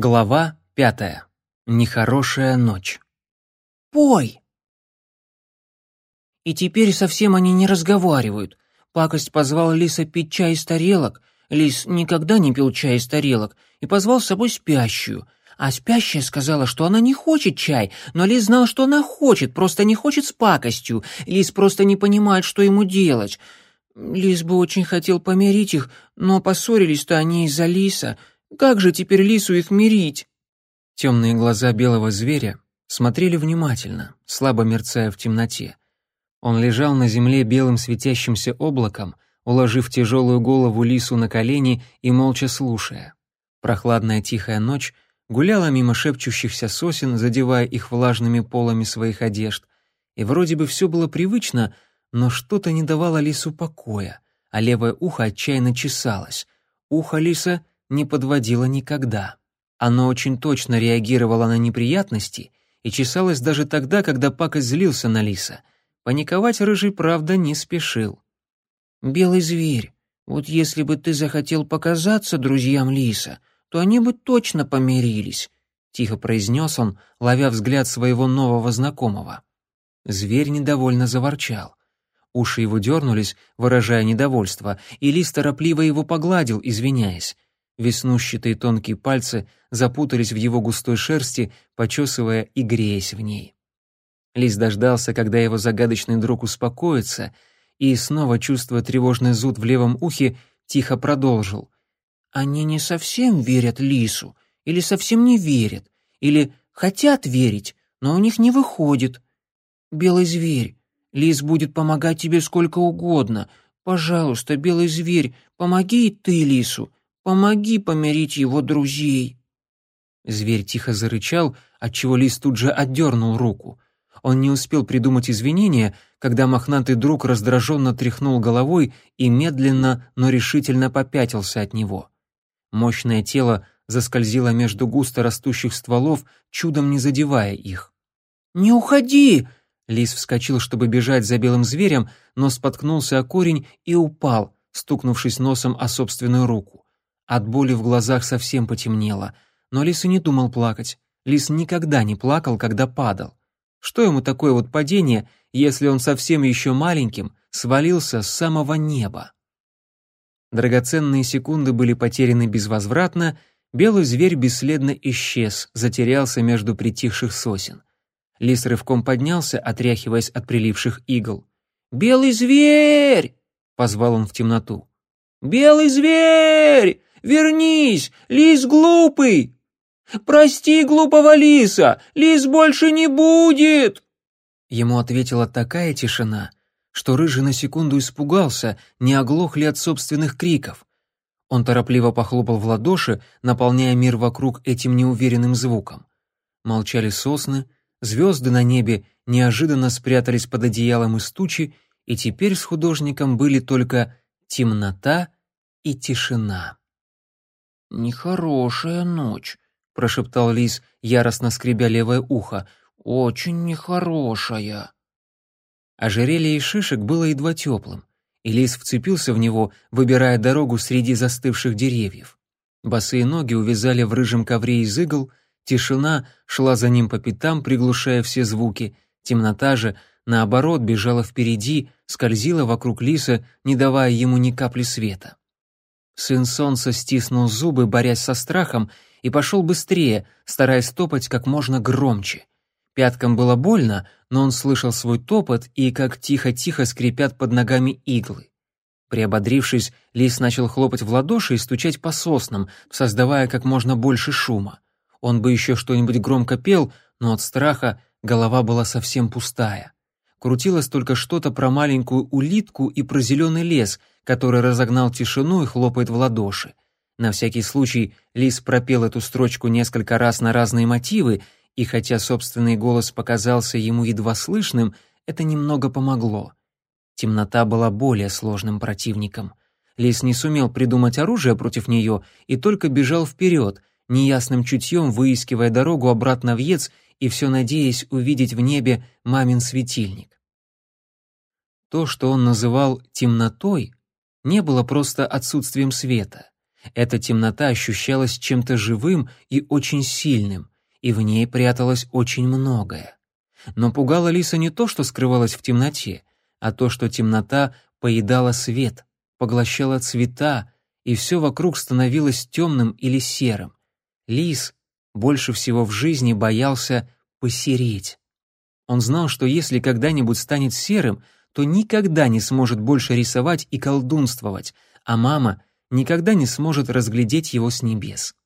Глава пятая. Нехорошая ночь. «Пой!» И теперь совсем они не разговаривают. Пакость позвал Лиса пить чай из тарелок. Лис никогда не пил чай из тарелок и позвал с собой спящую. А спящая сказала, что она не хочет чай, но Лис знал, что она хочет, просто не хочет с пакостью. Лис просто не понимает, что ему делать. Лис бы очень хотел помирить их, но поссорились-то они из-за Лиса — как же теперь лису их мирить?» Темные глаза белого зверя смотрели внимательно, слабо мерцая в темноте. Он лежал на земле белым светящимся облаком, уложив тяжелую голову лису на колени и молча слушая. Прохладная тихая ночь гуляла мимо шепчущихся сосен, задевая их влажными полами своих одежд, и вроде бы все было привычно, но что-то не давало лису покоя, а левое ухо отчаянно чесалось. Ухо лиса не подводило никогда. Оно очень точно реагировало на неприятности и чесалось даже тогда, когда пакость злился на лиса. Паниковать рыжий, правда, не спешил. «Белый зверь, вот если бы ты захотел показаться друзьям лиса, то они бы точно помирились», — тихо произнес он, ловя взгляд своего нового знакомого. Зверь недовольно заворчал. Уши его дернулись, выражая недовольство, и лис торопливо его погладил, извиняясь. Веснущатые тонкие пальцы запутались в его густой шерсти, почесывая и греясь в ней. Лис дождался, когда его загадочный друг успокоится, и, снова чувствуя тревожный зуд в левом ухе, тихо продолжил. «Они не совсем верят Лису, или совсем не верят, или хотят верить, но у них не выходит. Белый зверь, Лис будет помогать тебе сколько угодно. Пожалуйста, белый зверь, помоги и ты Лису. Помоги помирить его друзей!» Зверь тихо зарычал, отчего лис тут же отдернул руку. Он не успел придумать извинения, когда мохнатый друг раздраженно тряхнул головой и медленно, но решительно попятился от него. Мощное тело заскользило между густо растущих стволов, чудом не задевая их. «Не уходи!» Лис вскочил, чтобы бежать за белым зверем, но споткнулся о корень и упал, стукнувшись носом о собственную руку. От боли в глазах совсем потемнело, но Лис и не думал плакать. Лис никогда не плакал, когда падал. Что ему такое вот падение, если он совсем еще маленьким свалился с самого неба? Драгоценные секунды были потеряны безвозвратно, белый зверь бесследно исчез, затерялся между притихших сосен. Лис рывком поднялся, отряхиваясь от приливших игл. «Белый зверь!» — позвал он в темноту. «Белый зверь! Вернись! Лис глупый! Прости глупого лиса! Лис больше не будет!» Ему ответила такая тишина, что Рыжий на секунду испугался, не оглох ли от собственных криков. Он торопливо похлопал в ладоши, наполняя мир вокруг этим неуверенным звуком. Молчали сосны, звезды на небе неожиданно спрятались под одеялом из тучи, и теперь с художником были только темнота и тишина. «Нехорошая ночь», — прошептал лис, яростно скребя левое ухо. «Очень нехорошая». Ожерелье из шишек было едва теплым, и лис вцепился в него, выбирая дорогу среди застывших деревьев. Босые ноги увязали в рыжем ковре из игл, тишина шла за ним по пятам, приглушая все звуки, темнота же, наоборот, бежала впереди, скользила вокруг лиса, не давая ему ни капли света. Сын солнца стиснул зубы, борясь со страхом, и пошел быстрее, стараясь топать как можно громче. Пяткам было больно, но он слышал свой топот и как тихо-тихо скрипят под ногами иглы. Приободрившись, лис начал хлопать в ладоши и стучать по соснам, создавая как можно больше шума. Он бы еще что-нибудь громко пел, но от страха голова была совсем пустая. Крутилось только что-то про маленькую улитку и про зеленый лес — который разогнал тишину и хлопает в ладоши. На всякий случай Лис пропел эту строчку несколько раз на разные мотивы, и хотя собственный голос показался ему едва слышным, это немного помогло. Темнота была более сложным противником. Лис не сумел придумать оружие против нее и только бежал вперед, неясным чутьем выискивая дорогу обратно в Ец и все надеясь увидеть в небе мамин светильник. То, что он называл «темнотой», не было просто отсутствием света. Эта темнота ощущалась чем-то живым и очень сильным, и в ней пряталось очень многое. Но пугало Лиса не то, что скрывалось в темноте, а то, что темнота поедала свет, поглощала цвета, и все вокруг становилось темным или серым. Лис больше всего в жизни боялся посереть. Он знал, что если когда-нибудь станет серым, то никогда не сможет больше рисовать и колдунствовать, а мама никогда не сможет разглядеть его с небес.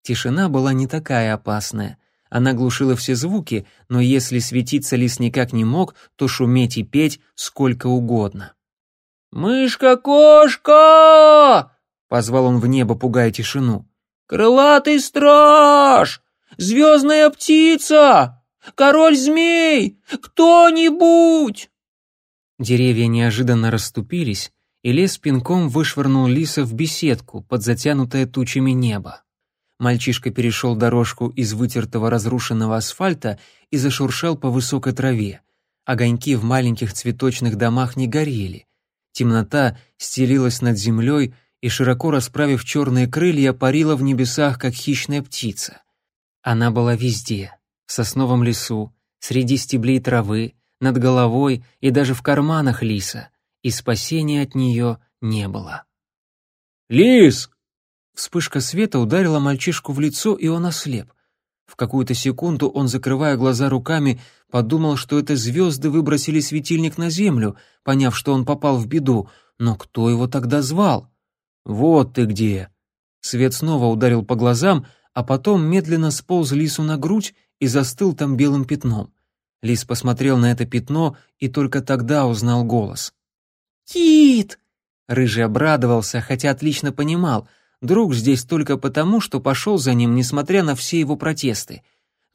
Тишина была не такая опасная. Она глушила все звуки, но если светиться лис никак не мог, то шуметь и петь сколько угодно. «Мышка-кошка!» — позвал он в небо, пугая тишину. «Крылатый страж! Звездная птица! Король-змей! Кто-нибудь!» Деревья неожиданно расступились, и лес пинком вышвырнул лиса в беседку под затянутое тучами небо. Мальчишка перешел дорожку из вытертого разрушенного асфальта и зашуршал по высокой траве. Огоньки в маленьких цветочных домах не горели. Темнота стелилась над землей и, широко расправив черные крылья, парила в небесах, как хищная птица. Она была везде — в сосновом лесу, среди стеблей травы, над головой и даже в карманах лиса, и спасения от нее не было. «Лис!» Вспышка света ударила мальчишку в лицо, и он ослеп. В какую-то секунду он, закрывая глаза руками, подумал, что это звезды выбросили светильник на землю, поняв, что он попал в беду. Но кто его тогда звал? «Вот ты где!» Свет снова ударил по глазам, а потом медленно сполз лису на грудь и застыл там белым пятном. Лис посмотрел на это пятно и только тогда узнал голос. «Кит!» Рыжий обрадовался, хотя отлично понимал — Друг здесь только потому, что пошел за ним, несмотря на все его протесты.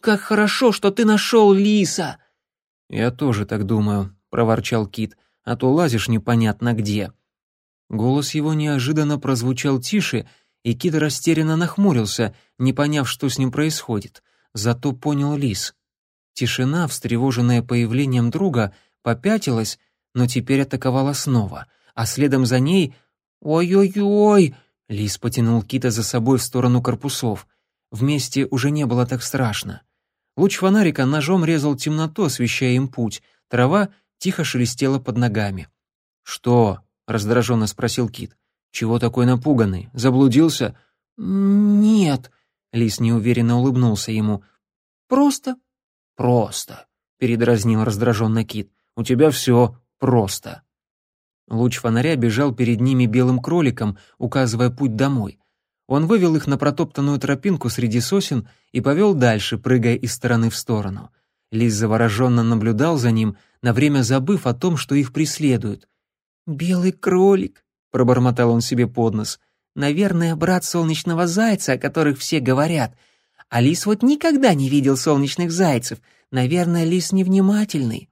«Как хорошо, что ты нашел Лиса!» «Я тоже так думаю», — проворчал Кит, «а то лазишь непонятно где». Голос его неожиданно прозвучал тише, и Кит растерянно нахмурился, не поняв, что с ним происходит. Зато понял Лис. Тишина, встревоженная появлением друга, попятилась, но теперь атаковала снова, а следом за ней «Ой-ой-ой!» Лис потянул Кита за собой в сторону корпусов. Вместе уже не было так страшно. Луч фонарика ножом резал темноту, освещая им путь. Трава тихо шелестела под ногами. «Что?» — раздраженно спросил Кит. «Чего такой напуганный? Заблудился?» «Нет», — Лис неуверенно улыбнулся ему. «Просто». «Просто», — передразнил раздраженно Кит. «У тебя все просто». Луч фонаря бежал перед ними белым кроликом, указывая путь домой. Он вывел их на протоптанную тропинку среди сосен и повел дальше, прыгая из стороны в сторону. Лис завороженно наблюдал за ним, на время забыв о том, что их преследуют. «Белый кролик», — пробормотал он себе под нос, — «наверное, брат солнечного зайца, о которых все говорят. А лис вот никогда не видел солнечных зайцев. Наверное, лис невнимательный».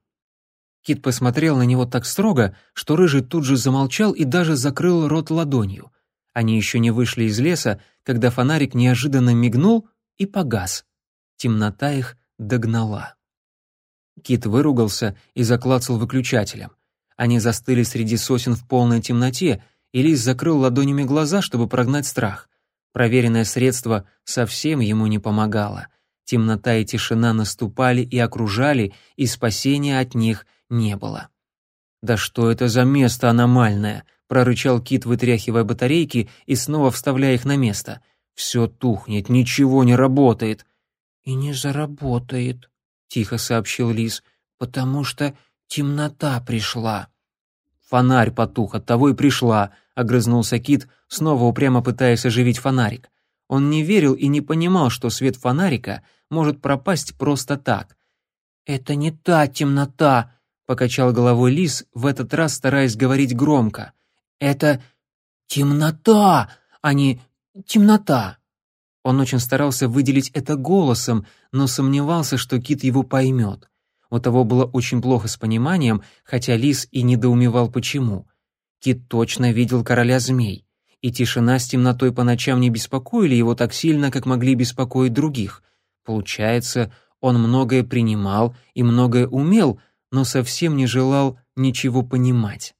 Кит посмотрел на него так строго, что рыжий тут же замолчал и даже закрыл рот ладонью. Они еще не вышли из леса, когда фонарик неожиданно мигнул и погас. Темнота их догнала. Кит выругался и заклацал выключателем. Они застыли среди сосен в полной темноте, и Лис закрыл ладонями глаза, чтобы прогнать страх. Проверенное средство совсем ему не помогало. Темнота и тишина наступали и окружали, и спасения от них не было. «Да что это за место аномальное?» — прорычал Кит, вытряхивая батарейки и снова вставляя их на место. «Все тухнет, ничего не работает». «И не заработает», — тихо сообщил Лис, «потому что темнота пришла». «Фонарь потух, оттого и пришла», — огрызнулся Кит, снова упрямо пытаясь оживить фонарик. Он не верил и не понимал, что свет фонарика может пропасть просто так. «Это не та темнота», покачал головой лис, в этот раз стараясь говорить громко. Это темнота, а не темнота. Он очень старался выделить это голосом, но сомневался, что кит его поймет. У того было очень плохо с пониманием, хотя лис и недоумевал почему. Кит точно видел короля змей, и тишина с темнотой по ночам не беспокоили его так сильно, как могли беспокоить других. Получается, он многое принимал и многое умел, но совсем не желал ничего понимать.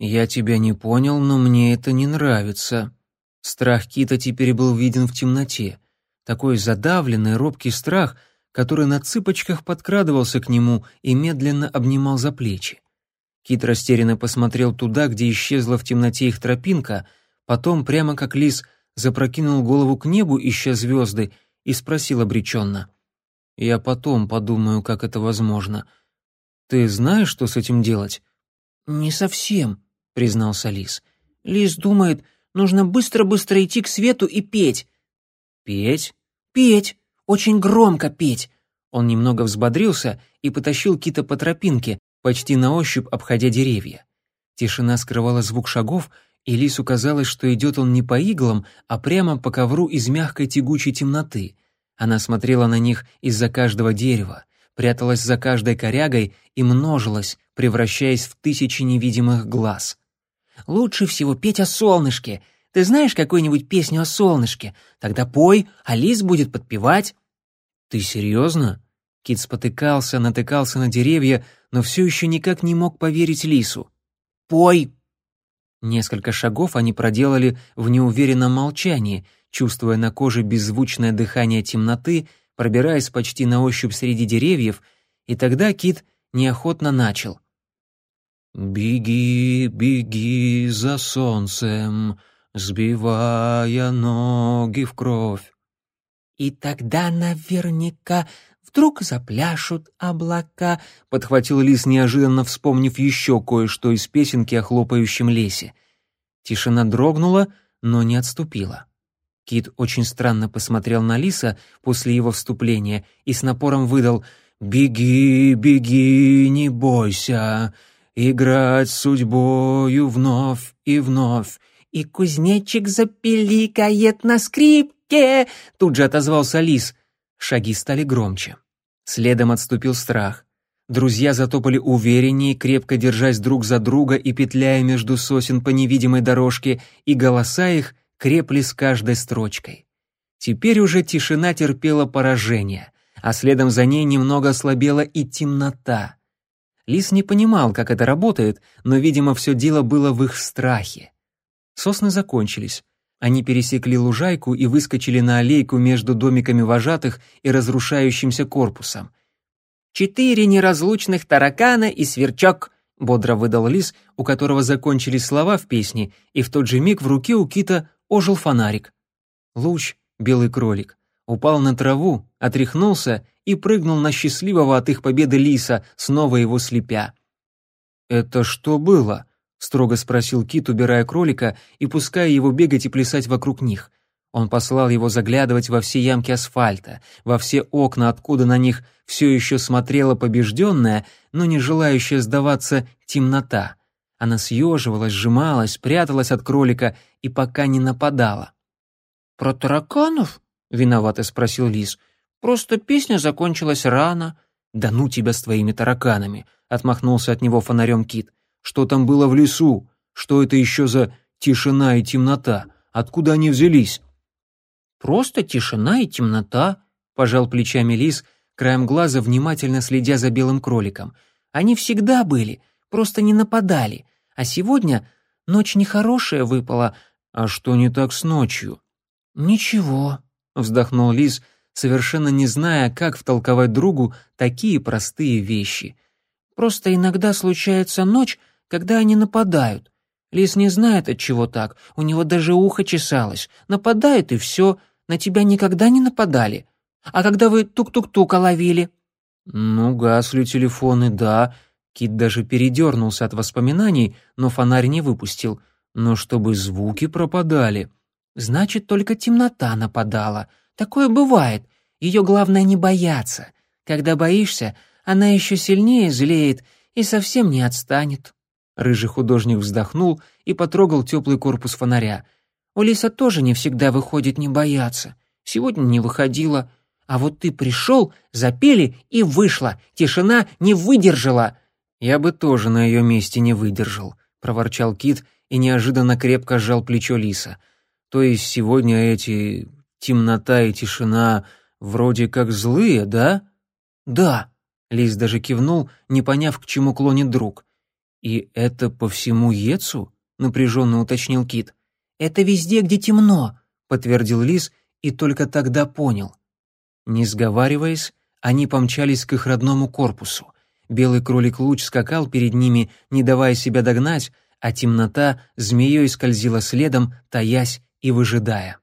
«Я тебя не понял, но мне это не нравится». Страх Кита теперь был виден в темноте. Такой задавленный, робкий страх, который на цыпочках подкрадывался к нему и медленно обнимал за плечи. Кит растерянно посмотрел туда, где исчезла в темноте их тропинка, потом, прямо как лис, запрокинул голову к небу, ища звезды, и спросил обреченно. «Я потом подумаю, как это возможно. Ты знаешь, что с этим делать?» «Не совсем», — признался лис. «Лис думает, нужно быстро-быстро идти к свету и петь». «Петь?» «Петь! Очень громко петь!» Он немного взбодрился и потащил кита по тропинке, почти на ощупь обходя деревья. Тишина скрывала звук шагов, и лису казалось, что идет он не по иглам, а прямо по ковру из мягкой тягучей темноты. Она смотрела на них из-за каждого дерева, пряталась за каждой корягой и множилась, превращаясь в тысячи невидимых глаз. «Лучше всего петь о солнышке. Ты знаешь какую-нибудь песню о солнышке? Тогда пой, а лис будет подпевать». «Ты серьезно?» Кит спотыкался, натыкался на деревья, но все еще никак не мог поверить лису. «Пой!» Несколько шагов они проделали в неуверенном молчании, чувствуя на коже беззвучное дыхание темноты, пробираясь почти на ощупь среди деревьев, и тогда Кит неохотно начал. «Беги, беги за солнцем, сбивая ноги в кровь». «И тогда наверняка вдруг запляшут облака», — подхватил лис, неожиданно вспомнив еще кое-что из песенки о хлопающем лесе. Тишина дрогнула, но не отступила. Кит очень странно посмотрел на лиса после его вступления и с напором выдал «Беги, беги, не бойся, играть судьбою вновь и вновь». «И кузнечик запеликает на скрипке», — тут же отозвался лис. Шаги стали громче. Следом отступил страх. Друзья затопали увереннее, крепко держась друг за друга и петляя между сосен по невидимой дорожке, и голоса их крепли с каждой строчкой. Теперь уже тишина терпела поражение, а следом за ней немного ослабела и темнота. Лис не понимал, как это работает, но, видимо, все дело было в их страхе. Сосны закончились. Они пересекли лужайку и выскочили на аллейку между домиками вожатых и разрушающимся корпусом. «Четыре неразлучных таракана и сверчок», — бодро выдал лис, у которого закончились слова в песне, и в тот же миг в руке у кита ожил фонарик. Луч, белый кролик, упал на траву, отряхнулся и прыгнул на счастливого от их победы лиса, снова его слепя. «Это что было?» Строго спросил Кит, убирая кролика и пуская его бегать и плясать вокруг них. Он послал его заглядывать во все ямки асфальта, во все окна, откуда на них все еще смотрела побежденная, но не желающая сдаваться темнота. Она съеживалась, сжималась, пряталась от кролика и пока не нападала. «Про тараканов?» — виновато спросил Лис. «Просто песня закончилась рано». «Да ну тебя с твоими тараканами!» — отмахнулся от него фонарем Кит. Что там было в лесу? Что это еще за тишина и темнота? Откуда они взялись?» «Просто тишина и темнота», — пожал плечами лис, краем глаза внимательно следя за белым кроликом. «Они всегда были, просто не нападали. А сегодня ночь нехорошая выпала. А что не так с ночью?» «Ничего», — вздохнул лис, совершенно не зная, как втолковать другу такие простые вещи. «Просто иногда случается ночь, когда они нападают. Лис не знает, от чего так, у него даже ухо чесалось. Нападают и все, на тебя никогда не нападали. А когда вы тук-тук-тука ловили?» «Ну, гасли телефоны, да». Кит даже передернулся от воспоминаний, но фонарь не выпустил. Но чтобы звуки пропадали... «Значит, только темнота нападала. Такое бывает. Ее главное не бояться. Когда боишься, она еще сильнее злеет и совсем не отстанет». Рыжий художник вздохнул и потрогал теплый корпус фонаря. «У Лиса тоже не всегда выходит не бояться. Сегодня не выходила. А вот ты пришел, запели и вышла. Тишина не выдержала». «Я бы тоже на ее месте не выдержал», — проворчал Кит и неожиданно крепко сжал плечо Лиса. «То есть сегодня эти темнота и тишина вроде как злые, да?» «Да», — Лис даже кивнул, не поняв, к чему клонит друг. «И это по всему Ецу?» — напряженно уточнил Кит. «Это везде, где темно», — подтвердил Лис и только тогда понял. Не сговариваясь, они помчались к их родному корпусу. Белый кролик-луч скакал перед ними, не давая себя догнать, а темнота змеей скользила следом, таясь и выжидая.